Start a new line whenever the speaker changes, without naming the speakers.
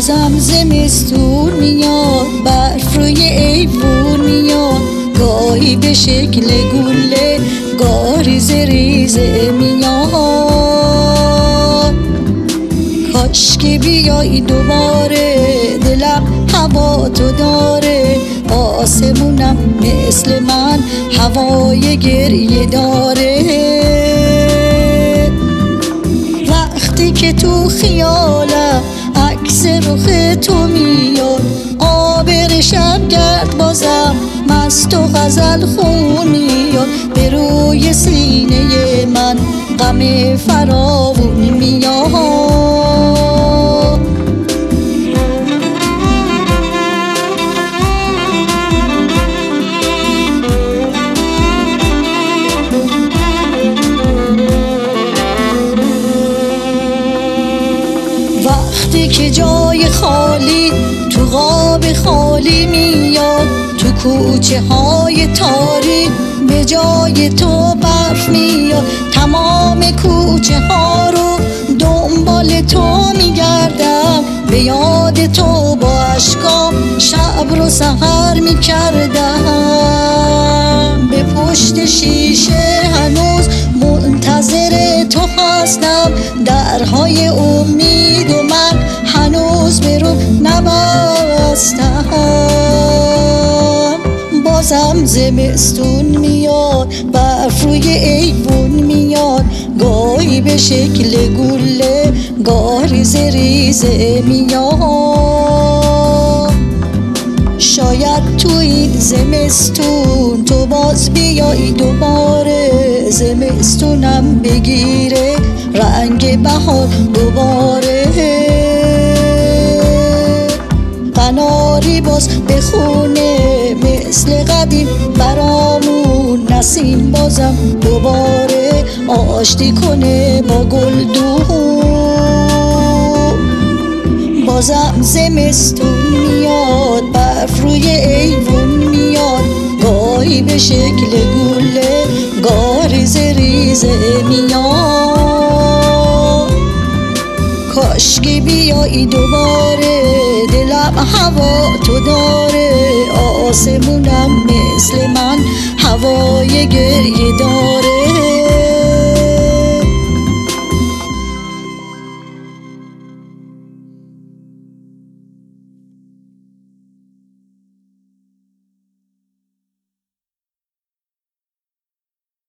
بازم زمستون میاد برف روی ایوون میاد. گاهی به شکل گله گاریز ریزه میاد. کاش که بیای دوباره دلم هوا تو داره. آسمونم مثل من هوای گریه داره. وقتی که تو خیالم عکس رخ تو میاد. آبر شب گرد بازم مست و غزل خون میاد. به روی سینه من غم فراوون میاد که جای خالی تو غاب خالی میاد تو کوچه های تاریک به جای تو برف میاد. تمام کوچه ها رو دنبال تو میگردم. به یاد تو با اشکام شب رو سهر می‌کردم. به پشت شیشه هنوز منتظر تو هستم. درهای امید هنوز به رو نبستم. بازم زمستون میاد برف روی ایوون میاد. گاهی به شکل گله گاهی ریزه میاد. شاید تو این زمستون تو باز بیای دوباره. زمستونم بگیره. رنگ بهار دوباره. قناری باز بخونه مثل قدیم برامون نسیم بازم دوباره آشتی کنه با گلدون بازم زمستون میاد برف روی ایوون میاد. گاهی به شکل گله گاریز ریزه میاد کاش که بیایی دوباره هوا تو داره آسمونم مثل من. هوای گریه داره